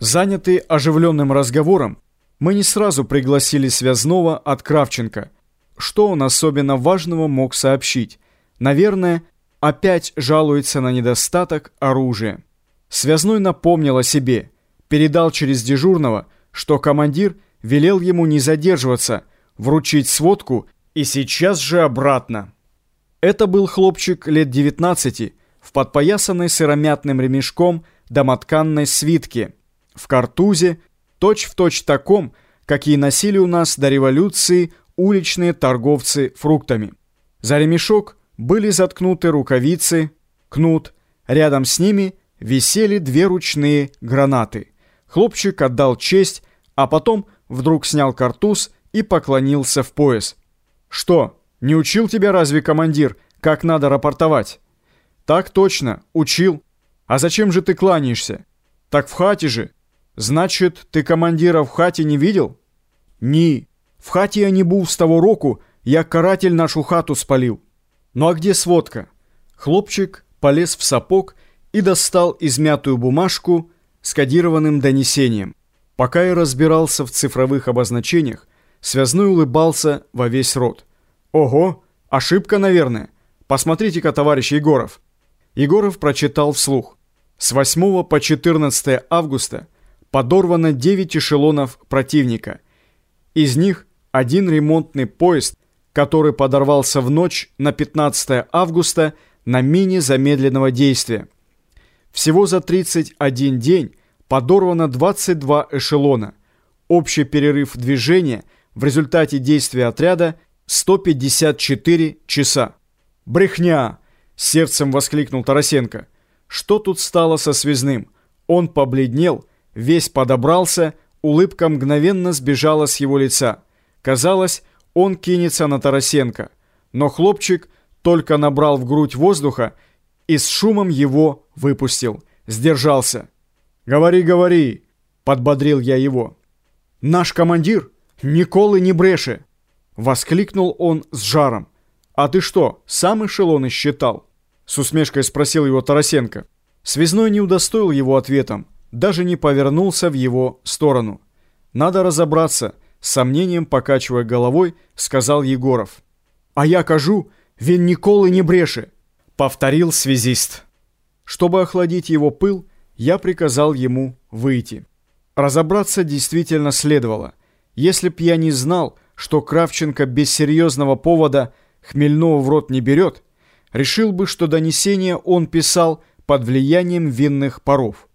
Занятый оживленным разговором, мы не сразу пригласили связного от Кравченко. Что он особенно важного мог сообщить? Наверное, опять жалуется на недостаток оружия. Связной напомнил о себе, передал через дежурного, что командир велел ему не задерживаться, вручить сводку и сейчас же обратно. Это был хлопчик лет 19 в подпоясанной сыромятным ремешком домотканной свитке – в картузе, точь-в-точь точь таком, какие носили у нас до революции уличные торговцы фруктами. За ремешок были заткнуты рукавицы, кнут, рядом с ними висели две ручные гранаты. Хлопчик отдал честь, а потом вдруг снял картуз и поклонился в пояс. «Что, не учил тебя разве командир, как надо рапортовать?» «Так точно, учил. А зачем же ты кланяешься?» «Так в хате же. Значит, ты командира в хате не видел? Ні. В хате я не был с того року, як каратель нашу хату спалил. Ну а где сводка? Хлопчик полез в сапог и достал измятую бумажку с кодированным донесением. Пока я разбирался в цифровых обозначениях, связной улыбался во весь рот. «Ого, ошибка, наверное. Посмотрите-ка, товарищ Егоров». Егоров прочитал вслух. С 8 по 14 августа – подорвано 9 эшелонов противника. Из них один ремонтный поезд, который подорвался в ночь на 15 августа на мине замедленного действия. Всего за 31 день подорвано 22 эшелона. Общий перерыв движения в результате действия отряда 154 часа. «Брехня!» – сердцем воскликнул Тарасенко. Что тут стало со связным? Он побледнел – весь подобрался, улыбка мгновенно сбежала с его лица. Казалось, он кинется на Тарасенко. Но хлопчик только набрал в грудь воздуха и с шумом его выпустил. Сдержался. «Говори, говори!» — подбодрил я его. «Наш командир Николы не бреше!» — воскликнул он с жаром. «А ты что, сам эшелоны считал?» — с усмешкой спросил его Тарасенко. Связной не удостоил его ответом даже не повернулся в его сторону. «Надо разобраться», — с сомнением покачивая головой, сказал Егоров. «А я кажу, він ніколи не бреше», — повторил связист. Чтобы охладить его пыл, я приказал ему выйти. Разобраться действительно следовало. Если б я не знал, что Кравченко без серьезного повода хмельного в рот не берет, решил бы, что донесение он писал под влиянием винных паров.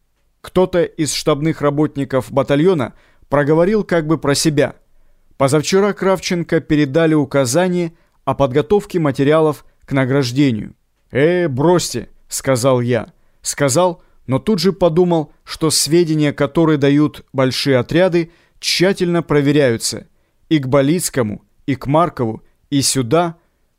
Кто-то из штабных работников батальона проговорил как бы про себя. Позавчера Кравченко передали указание о подготовке материалов к награждению. «Э, бросьте», — сказал я. Сказал, но тут же подумал, что сведения, которые дают большие отряды, тщательно проверяются. И к Болицкому, и к Маркову, и сюда,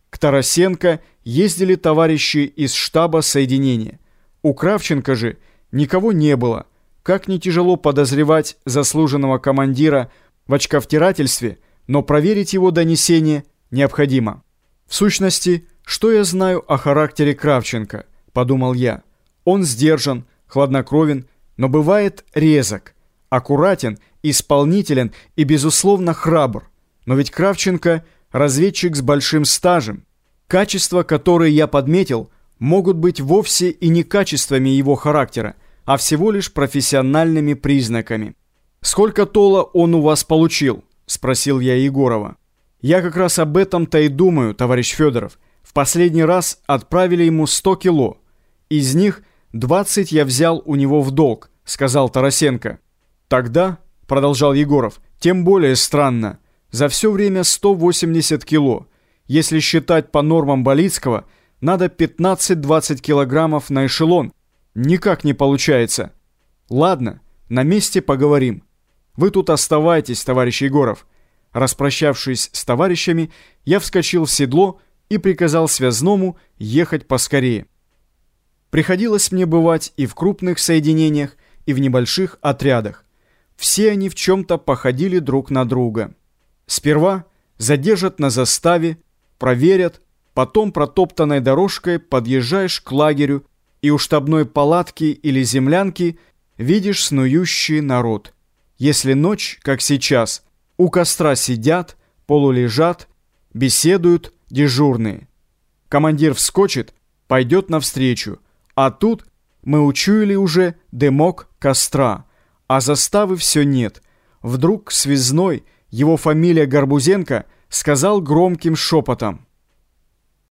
к Тарасенко ездили товарищи из штаба соединения. У Кравченко же – Никого не было. Как не тяжело подозревать заслуженного командира в очковтирательстве, но проверить его донесение необходимо. В сущности, что я знаю о характере Кравченко, подумал я. Он сдержан, хладнокровен, но бывает резок, аккуратен, исполнителен и, безусловно, храбр. Но ведь Кравченко – разведчик с большим стажем. Качества, которые я подметил, могут быть вовсе и не качествами его характера, а всего лишь профессиональными признаками. «Сколько тола он у вас получил?» – спросил я Егорова. «Я как раз об этом-то и думаю, товарищ Федоров. В последний раз отправили ему 100 кило. Из них 20 я взял у него в долг», – сказал Тарасенко. «Тогда», – продолжал Егоров, – «тем более странно. За все время 180 кило. Если считать по нормам Болицкого, надо 15-20 килограммов на эшелон – Никак не получается. Ладно, на месте поговорим. Вы тут оставайтесь, товарищ Егоров. Распрощавшись с товарищами, я вскочил в седло и приказал связному ехать поскорее. Приходилось мне бывать и в крупных соединениях, и в небольших отрядах. Все они в чем-то походили друг на друга. Сперва задержат на заставе, проверят, потом протоптанной дорожкой подъезжаешь к лагерю, и у штабной палатки или землянки видишь снующий народ. Если ночь, как сейчас, у костра сидят, полулежат, беседуют дежурные. Командир вскочит, пойдет навстречу, а тут мы учуяли уже дымок костра, а заставы все нет. Вдруг связной, его фамилия Горбузенко, сказал громким шепотом.